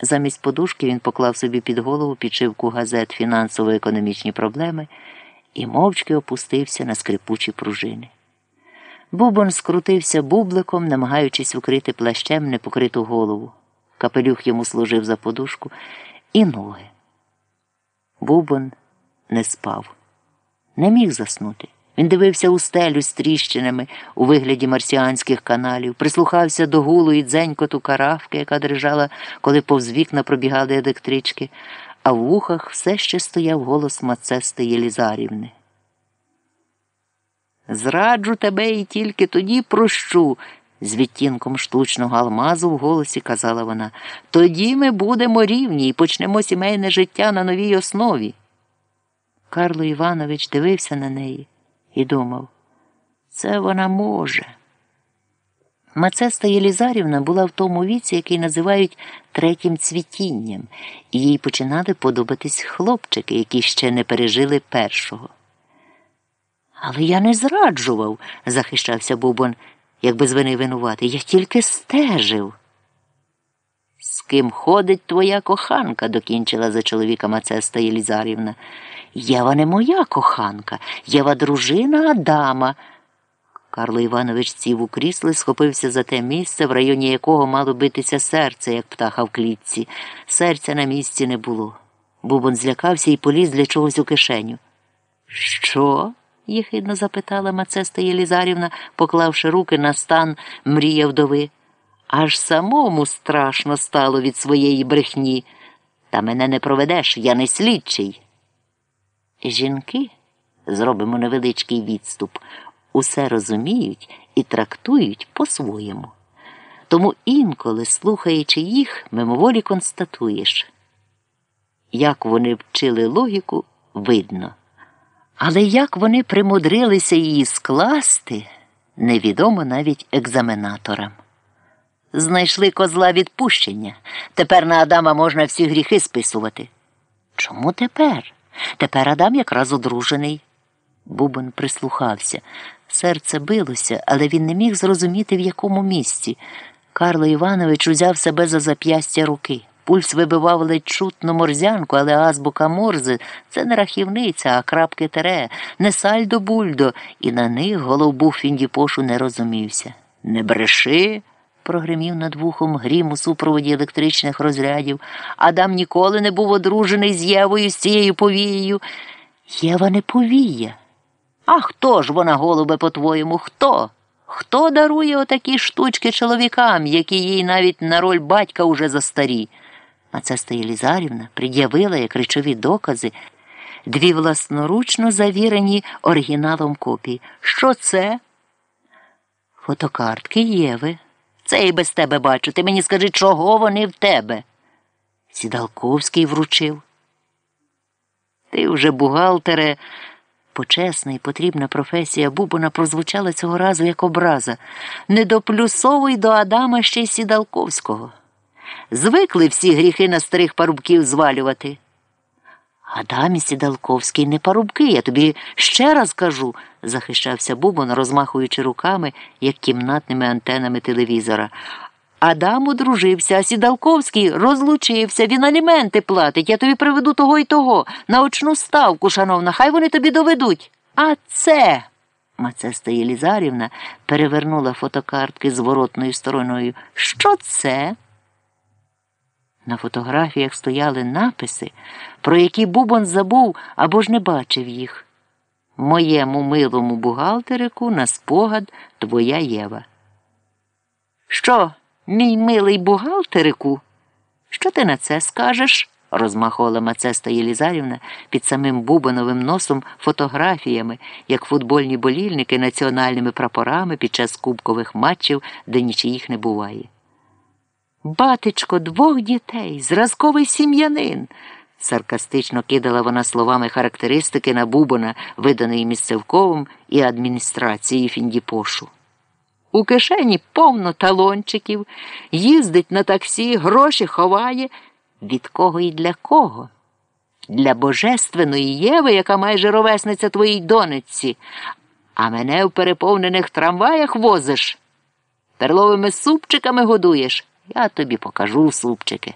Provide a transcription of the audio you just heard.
Замість подушки він поклав собі під голову підшивку газет фінансово-економічні проблеми і мовчки опустився на скрипучі пружини. Бубон скрутився бубликом, намагаючись укрити плащем непокриту голову. Капелюх йому служив за подушку і ноги. Бубон не спав, не міг заснути. Він дивився у стелю з тріщинами у вигляді марсіанських каналів, прислухався до гулу і дзенькоту каравки, яка дрижала, коли повз вікна пробігали електрички, а в вухах все ще стояв голос Мацести Єлізарівни. Зраджу тебе і тільки тоді прощу, з відтінком штучного алмазу в голосі казала вона. Тоді ми будемо рівні і почнемо сімейне життя на новій основі. Карло Іванович дивився на неї і думав, це вона може. Мацеста Єлізарівна була в тому віці, який називають третім цвітінням, і їй починали подобатись хлопчики, які ще не пережили першого. Але я не зраджував, захищався Бубон, якби з вини винуватий. Я тільки стежив. З ким ходить твоя коханка, докінчила за чоловіка Мацеста Єлізарівна. Єва не моя коханка, Єва дружина Адама. Карло Іванович сів у крісло, схопився за те місце, в районі якого мало битися серце, як птаха в клітці. Серця на місці не було. Бубон злякався і поліз для чогось у кишеню. Що? єхидно запитала Мацеста Єлізарівна, поклавши руки на стан мрія вдови. Аж самому страшно стало від своєї брехні. Та мене не проведеш, я не слідчий. Жінки, зробимо невеличкий відступ, усе розуміють і трактують по-своєму. Тому інколи, слухаючи їх, мимоволі констатуєш, як вони вчили логіку, видно. Але як вони примудрилися її скласти, невідомо навіть екзаменаторам. Знайшли козла відпущення. Тепер на Адама можна всі гріхи списувати. Чому тепер? Тепер Адам якраз одружений. Бубон прислухався. Серце билося, але він не міг зрозуміти, в якому місці. Карло Іванович узяв себе за зап'ястя руки. Пульс вибивав ледь чутну морзянку, але азбука морзи це не рахівниця, а крапки тере, не сальдо бульдо, і на них головбух Фіндіпошу не розумівся. Не бреши. Прогримів над вухом грім у супроводі електричних розрядів. Адам ніколи не був одружений з Євою, з цією повією. Єва не повія. А хто ж вона, голубе, по-твоєму, хто? Хто дарує отакі штучки чоловікам, які їй навіть на роль батька уже застарі? А це Єлізарівна пред'явила як речові докази дві власноручно завірені оригіналом копії. Що це? Фотокартки Єви. Це і без тебе бачу. Ти мені скажи, чого вони в тебе? Сідалковський вручив. Ти вже, бухгалтере, почесна і потрібна професія Бубона прозвучала цього разу як образа. Не доплюсовуй до Адама ще й Сідалковського. Звикли всі гріхи на старих парубків звалювати. Адамі Сідалковський не парубки, я тобі ще раз кажу, захищався Бубон, розмахуючи руками, як кімнатними антенами телевізора. Адам одружився, а Сідалковський розлучився, він аліменти платить. Я тобі приведу того і того, на очну ставку, шановна, хай вони тобі доведуть. А це. Мацеста Єлізарівна перевернула фотокартки зворотною стороною. Що це? На фотографіях стояли написи, про які Бубон забув або ж не бачив їх. Моєму милому бухгалтерику на спогад твоя Єва. Що, мій милий бухгалтерику? Що ти на це скажеш? розмахувала Мацеста Єлізарівна під самим Бубоновим носом фотографіями, як футбольні болільники національними прапорами під час кубкових матчів, де нічиїх не буває. Батечко двох дітей, зразковий сім'янин. Саркастично кидала вона словами характеристики на Бубона, виданої місцевковим і адміністрації Фіндіпошу. У кишені повно талончиків, їздить на таксі, гроші ховає. Від кого і для кого? Для божественної Єви, яка майже ровесниця твоїй донечці, а мене в переповнених трамваях возиш, перловими супчиками годуєш. Я тобі покажу супчики.